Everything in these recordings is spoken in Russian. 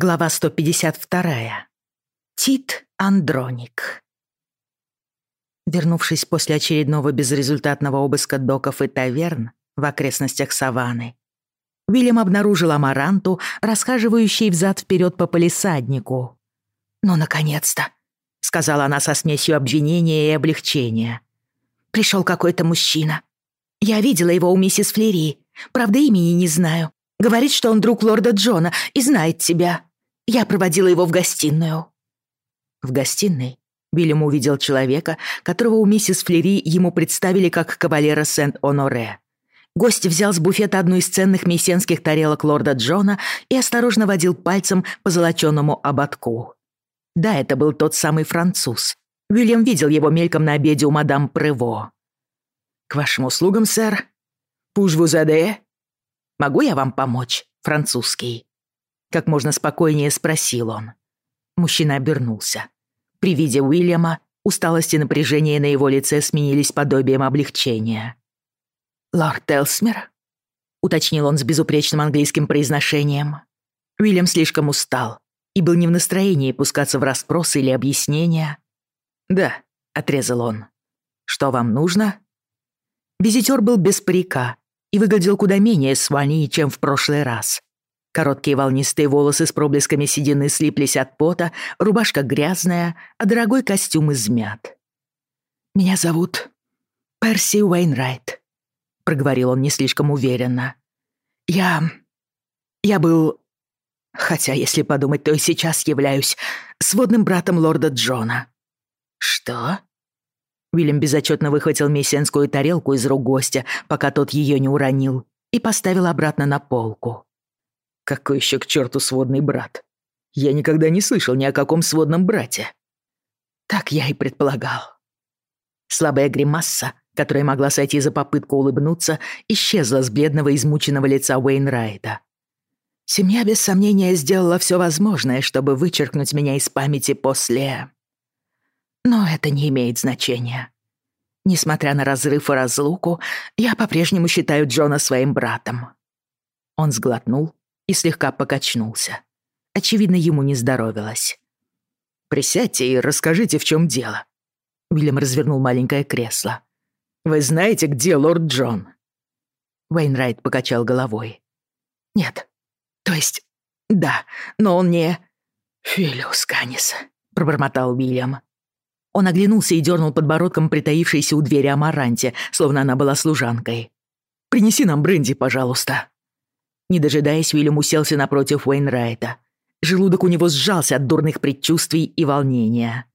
Глава 152. Тит Андроник. Вернувшись после очередного безрезультатного обыска доков и таверн в окрестностях саванны, Уильям обнаружил Амаранту, расхаживающей взад-вперед по полисаднику. «Ну, наконец-то!» — сказала она со смесью обвинения и облегчения. «Пришел какой-то мужчина. Я видела его у миссис Флери. Правда, имени не знаю. Говорит, что он друг лорда Джона и знает тебя. Я проводила его в гостиную». В гостиной Биллем увидел человека, которого у миссис Флери ему представили как кавалера Сент-Оноре. Гость взял с буфета одну из ценных мессенских тарелок лорда Джона и осторожно водил пальцем по золоченому ободку. Да, это был тот самый француз. Вильям видел его мельком на обеде у мадам Прево. «К вашим услугам, сэр?» «Пуш вузаде?» Могу я вам помочь, французский?» Как можно спокойнее спросил он. Мужчина обернулся. При виде Уильяма усталость и напряжение на его лице сменились подобием облегчения. «Лорд Элсмер?» — уточнил он с безупречным английским произношением. Уильям слишком устал и был не в настроении пускаться в расспросы или объяснения. «Да», — отрезал он. «Что вам нужно?» Визитер был без парика и выглядел куда менее сваней, чем в прошлый раз. Короткие волнистые волосы с проблесками седины слиплись от пота, рубашка грязная, а дорогой костюм измят. «Меня зовут Перси Уэйнрайт», — проговорил он не слишком уверенно. «Я... я был... хотя, если подумать, то и сейчас являюсь сводным братом лорда Джона». «Что?» Уильям безотчетно выхватил мессианскую тарелку из рук гостя, пока тот ее не уронил, и поставил обратно на полку. «Какой еще к черту сводный брат? Я никогда не слышал ни о каком сводном брате». «Так я и предполагал». Слабая гримасса, которая могла сойти за попытку улыбнуться, исчезла с бледного измученного лица Уэйнрайта. «Семья, без сомнения, сделала все возможное, чтобы вычеркнуть меня из памяти после...» но это не имеет значения. Несмотря на разрыв и разлуку, я по-прежнему считаю Джона своим братом». Он сглотнул и слегка покачнулся. Очевидно, ему не здоровилось. «Присядьте и расскажите, в чем дело». Уильям развернул маленькое кресло. «Вы знаете, где лорд Джон?» Уэйнрайт покачал головой. «Нет. То есть, да, но он не...» «Филиус Канис», — пробормотал Уильям. Он оглянулся и дернул подбородком притаившейся у двери Амаранте, словно она была служанкой. «Принеси нам бренди, пожалуйста». Не дожидаясь, Уильям уселся напротив Уэйнрайта. Желудок у него сжался от дурных предчувствий и волнения.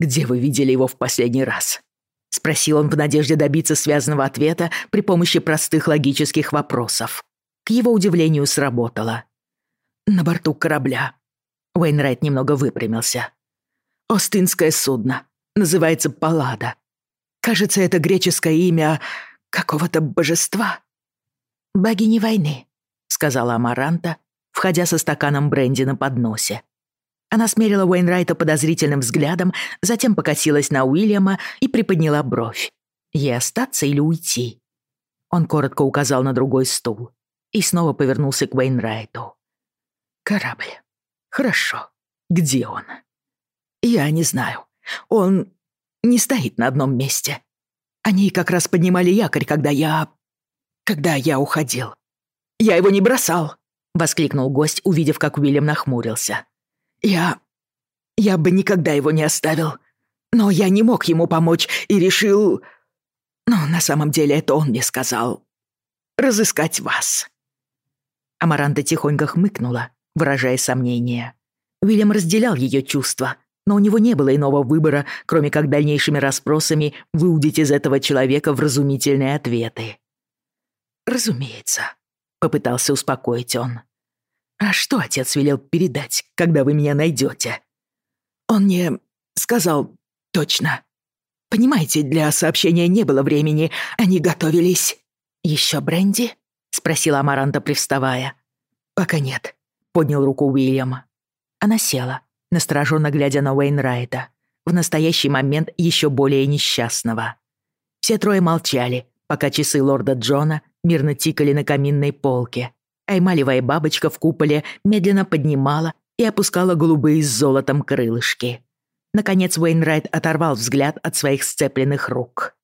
«Где вы видели его в последний раз?» — спросил он в надежде добиться связанного ответа при помощи простых логических вопросов. К его удивлению сработало. «На борту корабля». Уэйнрайт немного выпрямился. Остинское судно. Называется «Паллада». Кажется, это греческое имя какого-то божества. «Богини войны», — сказала Амаранта, входя со стаканом бренди на подносе. Она смерила Уэйнрайта подозрительным взглядом, затем покосилась на Уильяма и приподняла бровь. Ей остаться или уйти? Он коротко указал на другой стул и снова повернулся к Уэйнрайту. «Корабль. Хорошо. Где он?» «Я не знаю. Он не стоит на одном месте. Они как раз поднимали якорь, когда я... когда я уходил. Я его не бросал!» — воскликнул гость, увидев, как Уильям нахмурился. «Я... я бы никогда его не оставил. Но я не мог ему помочь и решил... Но на самом деле это он мне сказал. Разыскать вас». Амаранта тихонько хмыкнула, выражая сомнение. Уильям разделял ее чувства, но у него не было иного выбора, кроме как дальнейшими расспросами выудить из этого человека вразумительные ответы. «Разумеется», — попытался успокоить он. «А что отец велел передать, когда вы меня найдете? «Он мне сказал точно. Понимаете, для сообщения не было времени, они готовились». Еще бренди?» — спросила Амаранта, привставая. «Пока нет», — поднял руку Уильям. Она села, настороженно глядя на Уэйнрайта, в настоящий момент еще более несчастного. Все трое молчали, пока часы лорда Джона мирно тикали на каминной полке. а Аймалевая бабочка в куполе медленно поднимала и опускала голубые с золотом крылышки. Наконец Уэйнрайт оторвал взгляд от своих сцепленных рук.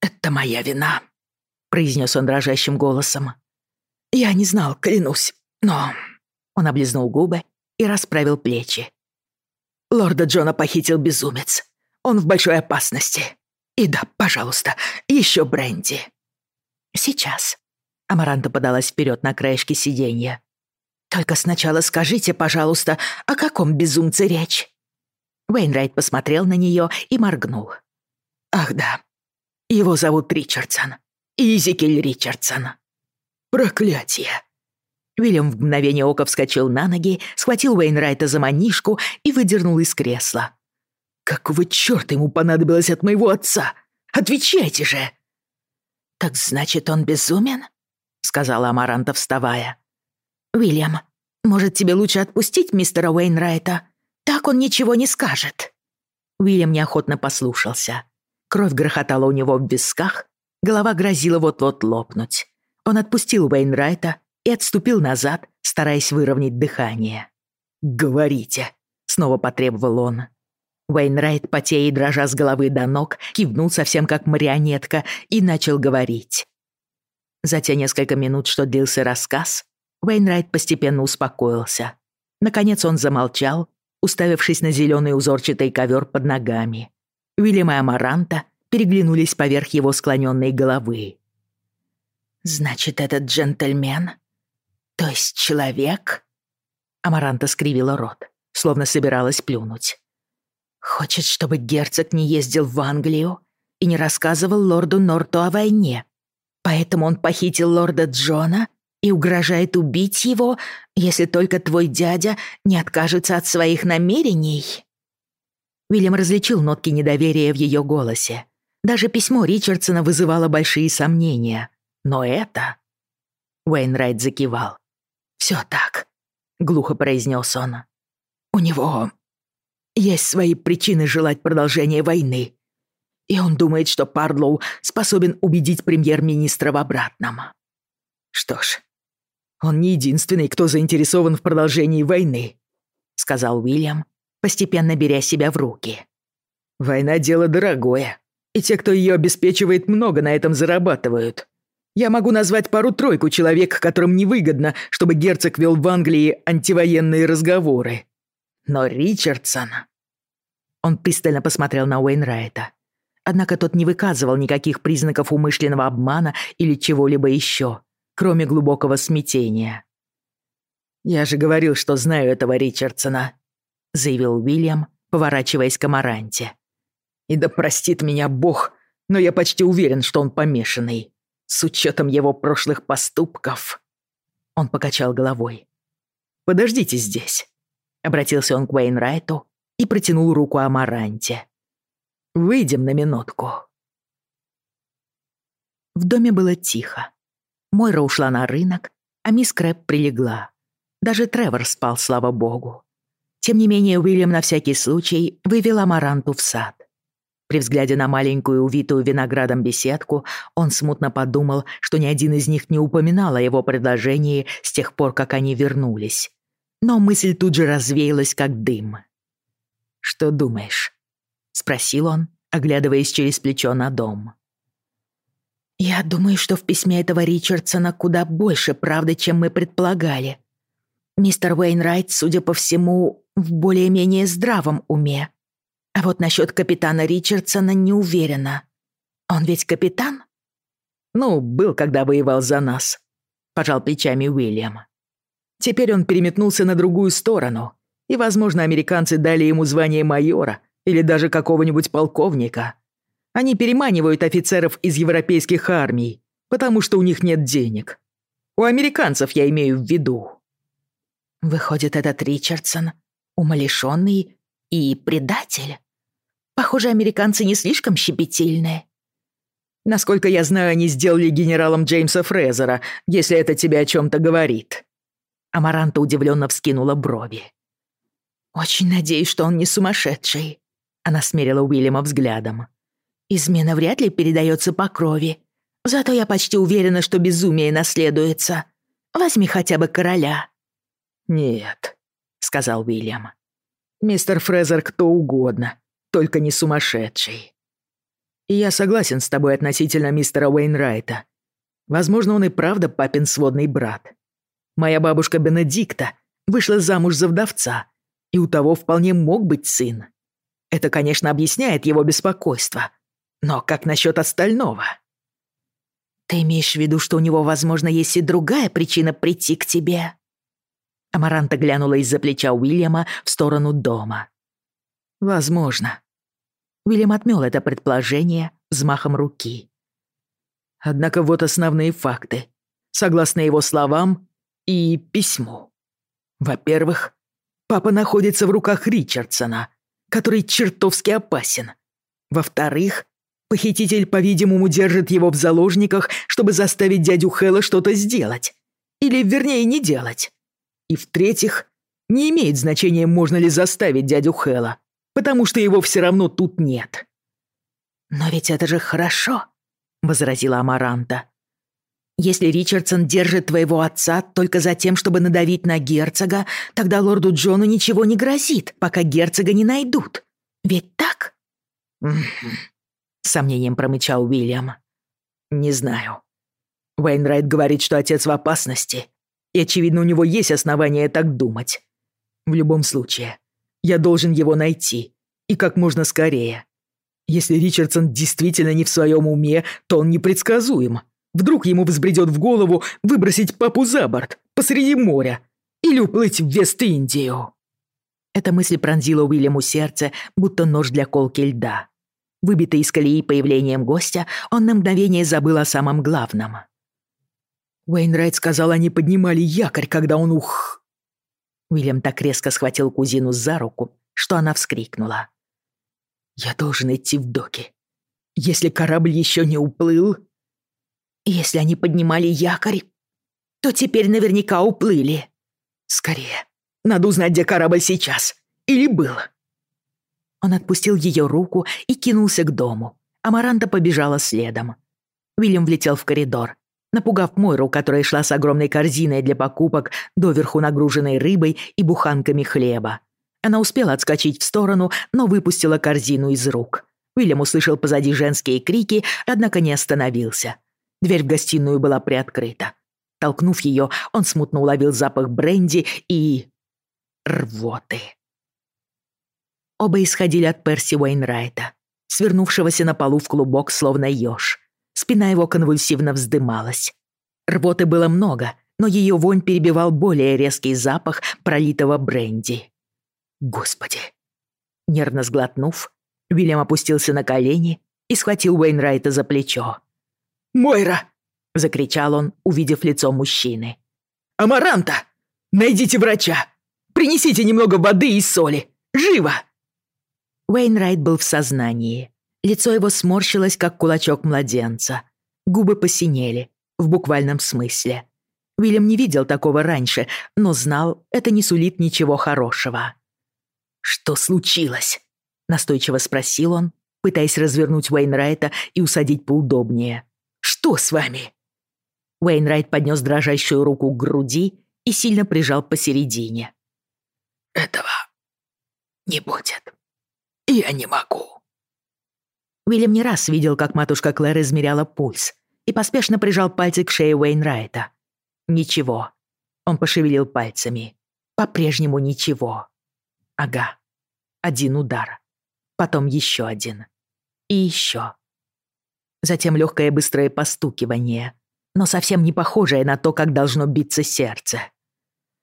«Это моя вина», — произнес он дрожащим голосом. «Я не знал, клянусь, но...» Он облизнул губы и расправил плечи. «Лорда Джона похитил безумец. Он в большой опасности. И да, пожалуйста, еще бренди». «Сейчас». Амаранта подалась вперед на краешке сиденья. «Только сначала скажите, пожалуйста, о каком безумце речь?» Уэйнрайт посмотрел на нее и моргнул. «Ах да, его зовут Ричардсон. Изикель Ричардсон. Проклятие!» Уильям в мгновение ока вскочил на ноги, схватил Уэйнрайта за манишку и выдернул из кресла. «Какого чёрта ему понадобилось от моего отца? Отвечайте же!» «Так значит, он безумен?» — сказала Амаранта, вставая. «Уильям, может, тебе лучше отпустить мистера Уэйнрайта? Так он ничего не скажет». Уильям неохотно послушался. Кровь грохотала у него в висках, голова грозила вот-вот лопнуть. Он отпустил Уэйнрайта и отступил назад, стараясь выровнять дыхание. «Говорите», — снова потребовал он. Уэйнрайт, потея и дрожа с головы до ног, кивнул совсем как марионетка и начал говорить. За те несколько минут, что длился рассказ, Уэйнрайт постепенно успокоился. Наконец он замолчал, уставившись на зеленый узорчатый ковер под ногами. Уильям и Амаранта переглянулись поверх его склоненной головы. «Значит, этот джентльмен? То есть человек?» Амаранта скривила рот, словно собиралась плюнуть. «Хочет, чтобы герцог не ездил в Англию и не рассказывал лорду Норту о войне. Поэтому он похитил лорда Джона и угрожает убить его, если только твой дядя не откажется от своих намерений». Уильям различил нотки недоверия в ее голосе. Даже письмо Ричардсона вызывало большие сомнения. Но это... Уэйнрайт закивал. «Все так», — глухо произнес он. «У него есть свои причины желать продолжения войны. И он думает, что Парлоу способен убедить премьер-министра в обратном. Что ж, он не единственный, кто заинтересован в продолжении войны, сказал Уильям, постепенно беря себя в руки. Война дело дорогое, и те, кто ее обеспечивает, много на этом зарабатывают. Я могу назвать пару-тройку человек, которым невыгодно, чтобы герцог вел в Англии антивоенные разговоры. Но Ричардсон...» Он пристально посмотрел на Уэйнрайта. Однако тот не выказывал никаких признаков умышленного обмана или чего-либо еще, кроме глубокого смятения. «Я же говорил, что знаю этого Ричардсона», — заявил Уильям, поворачиваясь к Амаранте. «И да простит меня Бог, но я почти уверен, что он помешанный». с учетом его прошлых поступков». Он покачал головой. «Подождите здесь», — обратился он к Уэйнрайту и протянул руку Амаранте. «Выйдем на минутку». В доме было тихо. Мойра ушла на рынок, а мисс Крэп прилегла. Даже Тревор спал, слава богу. Тем не менее, Уильям на всякий случай вывел Амаранту в сад. При взгляде на маленькую, увитую виноградом беседку, он смутно подумал, что ни один из них не упоминал о его предложении с тех пор, как они вернулись. Но мысль тут же развеялась, как дым. «Что думаешь?» — спросил он, оглядываясь через плечо на дом. «Я думаю, что в письме этого Ричардсона куда больше правды, А Вот насчет капитана Ричардсона не уверена. Он ведь капитан? Ну, был, когда воевал за нас. Пожал плечами Уильям. Теперь он переметнулся на другую сторону. И, возможно, американцы дали ему звание майора или даже какого-нибудь полковника. Они переманивают офицеров из европейских армий, потому что у них нет денег. У американцев я имею в виду. Выходит, этот Ричардсон умалишенный и предатель. Похоже, американцы не слишком щепетильны. Насколько я знаю, они сделали генералом Джеймса Фрезера, если это тебе о чем-то говорит. Амаранта удивленно вскинула брови. «Очень надеюсь, что он не сумасшедший», — она смерила Уильяма взглядом. «Измена вряд ли передается по крови. Зато я почти уверена, что безумие наследуется. Возьми хотя бы короля». «Нет», — сказал Уильям. Мистер Фрезер кто угодно, только не сумасшедший. И я согласен с тобой относительно мистера Уэйнрайта. Возможно, он и правда папин сводный брат. Моя бабушка Бенедикта вышла замуж за вдовца, и у того вполне мог быть сын. Это, конечно, объясняет его беспокойство. Но как насчет остального? Ты имеешь в виду, что у него, возможно, есть и другая причина прийти к тебе? Амаранта глянула из-за плеча Уильяма в сторону дома. «Возможно». Уильям отмёл это предположение взмахом руки. Однако вот основные факты. Согласно его словам и письму. Во-первых, папа находится в руках Ричардсона, который чертовски опасен. Во-вторых, похититель, по-видимому, держит его в заложниках, чтобы заставить дядю Хэлла что-то сделать. Или, вернее, не делать. И в-третьих, не имеет значения, можно ли заставить дядю Хэла, потому что его все равно тут нет. «Но ведь это же хорошо», — возразила Амаранта. «Если Ричардсон держит твоего отца только за тем, чтобы надавить на герцога, тогда лорду Джону ничего не грозит, пока герцога не найдут. Ведь так?» — сомнением промычал Уильям. «Не знаю. Вейнрайт говорит, что отец в опасности, и, очевидно, у него есть основания так думать. В любом случае, я должен его найти, и как можно скорее. Если Ричардсон действительно не в своем уме, то он непредсказуем. Вдруг ему взбредет в голову выбросить папу за борт посреди моря или уплыть в Вест-Индию. Эта мысль пронзила Уильяму сердце, будто нож для колки льда. Выбитый из колеи появлением гостя, он на мгновение забыл о самом главном — Уэйнрайт сказал, они поднимали якорь, когда он ух... Уильям так резко схватил кузину за руку, что она вскрикнула. «Я должен идти в доки. Если корабль еще не уплыл...» «Если они поднимали якорь, то теперь наверняка уплыли». «Скорее. Надо узнать, где корабль сейчас. Или был». Он отпустил ее руку и кинулся к дому. Амаранта побежала следом. Уильям влетел в коридор, Напугав Мойру, которая шла с огромной корзиной для покупок, доверху нагруженной рыбой и буханками хлеба. Она успела отскочить в сторону, но выпустила корзину из рук. Уильям услышал позади женские крики, однако не остановился. Дверь в гостиную была приоткрыта. Толкнув ее, он смутно уловил запах бренди и... рвоты. Оба исходили от Перси Уэйнрайта, свернувшегося на полу в клубок, словно еж. Спина его конвульсивно вздымалась. Рвоты было много, но ее вонь перебивал более резкий запах пролитого бренди. «Господи!» Нервно сглотнув, Вильям опустился на колени и схватил Уэйнрайта за плечо. «Мойра!» — закричал он, увидев лицо мужчины. «Амаранта! Найдите врача! Принесите немного воды и соли! Живо!» Уэйнрайт был в сознании. Лицо его сморщилось, как кулачок младенца. Губы посинели, в буквальном смысле. Уильям не видел такого раньше, но знал, это не сулит ничего хорошего. «Что случилось?» — настойчиво спросил он, пытаясь развернуть Уэйнрайта и усадить поудобнее. «Что с вами?» Уэйнрайт поднес дрожащую руку к груди и сильно прижал посередине. «Этого не будет. Я не могу». Уильям не раз видел, как матушка Клэр измеряла пульс и поспешно прижал пальцы к шее Уэйнрайта. «Ничего». Он пошевелил пальцами. «По-прежнему ничего». «Ага. Один удар. Потом еще один. И еще». Затем легкое быстрое постукивание, но совсем не похожее на то, как должно биться сердце.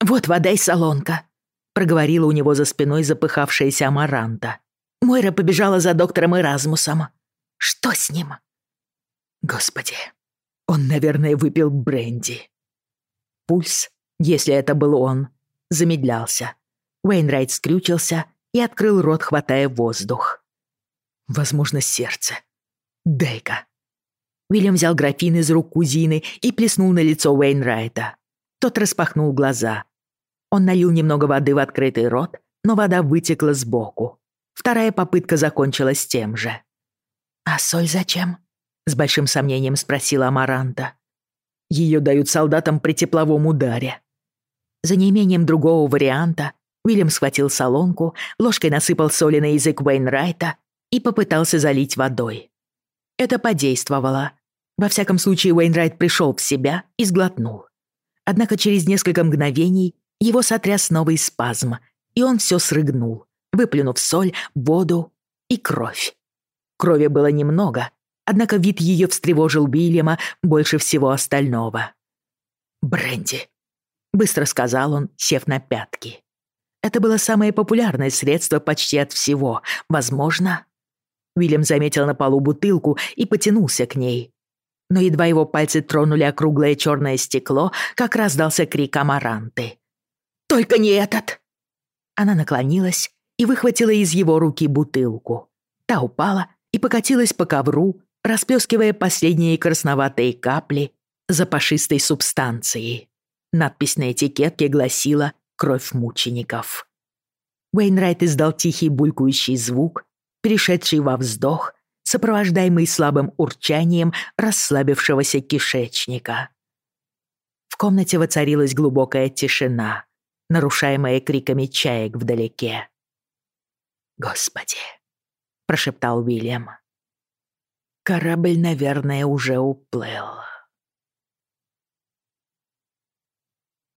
«Вот вода и солонка», — проговорила у него за спиной запыхавшаяся Амаранта — Мойра побежала за доктором Эразмусом. Что с ним? Господи, он, наверное, выпил бренди. Пульс, если это был он, замедлялся. Уэйнрайт скрючился и открыл рот, хватая воздух. Возможно, сердце. Дай-ка. Уильям взял графин из рук кузины и плеснул на лицо Уэйнрайта. Тот распахнул глаза. Он налил немного воды в открытый рот, но вода вытекла сбоку. Вторая попытка закончилась тем же. «А соль зачем?» — с большим сомнением спросила Амаранта. «Ее дают солдатам при тепловом ударе». За неимением другого варианта Уильям схватил солонку, ложкой насыпал соли на язык Уэйнрайта и попытался залить водой. Это подействовало. Во всяком случае, Уэйнрайт пришел в себя и сглотнул. Однако через несколько мгновений его сотряс новый спазм, и он все срыгнул, выплюнув соль, воду и кровь. Крови было немного, однако вид ее встревожил Уильяма больше всего остального. Бренди, быстро сказал он, сев на пятки. Это было самое популярное средство почти от всего. Возможно, Уильям заметил на полу бутылку и потянулся к ней. Но едва его пальцы тронули округлое черное стекло, как раздался крик Амаранты. «Только не этот!» Она наклонилась и выхватила из его руки бутылку. Та упала и покатилась по ковру, расплескивая последние красноватые капли за субстанции. Надпись на этикетке гласила «Кровь мучеников». Уэйнрайт издал тихий булькающий звук, перешедший во вздох, сопровождаемый слабым урчанием расслабившегося кишечника. В комнате воцарилась глубокая тишина, нарушаемая криками чаек вдалеке. Господи!» — прошептал Уильям. Корабль, наверное, уже уплыл.